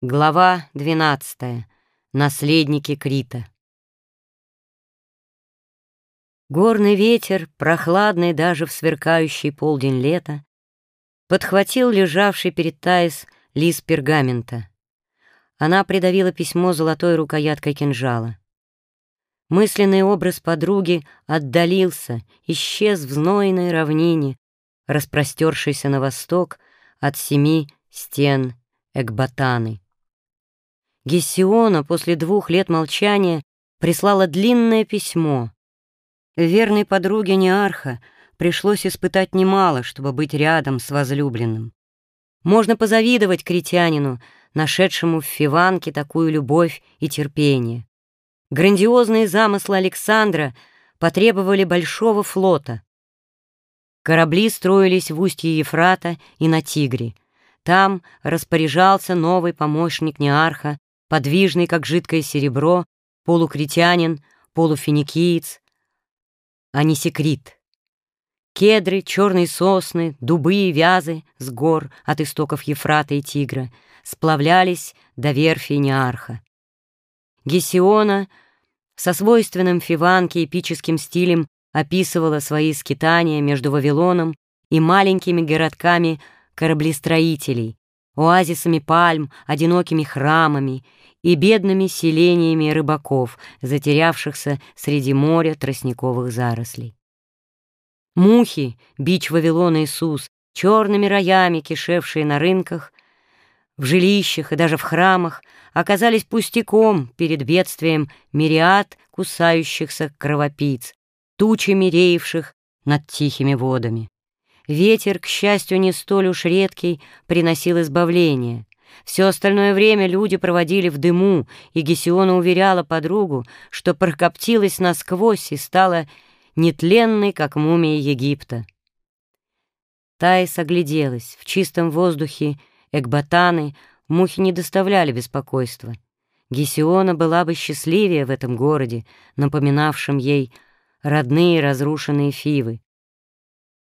Глава 12. Наследники Крита. Горный ветер, прохладный даже в сверкающий полдень лета, подхватил лежавший перед Таис лист пергамента. Она придавила письмо золотой рукояткой кинжала. Мысленный образ подруги отдалился, исчез в знойной равнине, распростершейся на восток от семи стен Экбатаны. Гессиона после двух лет молчания прислала длинное письмо. Верной подруге Неарха пришлось испытать немало, чтобы быть рядом с возлюбленным. Можно позавидовать критянину, нашедшему в Фиванке такую любовь и терпение. Грандиозные замыслы Александра потребовали большого флота. Корабли строились в устье Ефрата и на Тигре. Там распоряжался новый помощник Неарха подвижный, как жидкое серебро, полукритянин, полуфиникиец, а не секрет. Кедры, черные сосны, дубы и вязы с гор от истоков Ефрата и Тигра сплавлялись до верфи Неарха. Гесиона со свойственным Фиванке эпическим стилем описывала свои скитания между Вавилоном и маленькими городками кораблестроителей, оазисами пальм, одинокими храмами и бедными селениями рыбаков, затерявшихся среди моря тростниковых зарослей. Мухи, бич Вавилона Иисус, черными роями, кишевшие на рынках, в жилищах и даже в храмах, оказались пустяком перед бедствием мириад кусающихся кровопийц, тучами реевших над тихими водами. Ветер, к счастью, не столь уж редкий, приносил избавление. Все остальное время люди проводили в дыму, и Гесиона уверяла подругу, что прокоптилась насквозь и стала нетленной, как мумия Египта. Таис огляделась. В чистом воздухе экбатаны мухи не доставляли беспокойства. Гесиона была бы счастливее в этом городе, напоминавшем ей родные разрушенные фивы.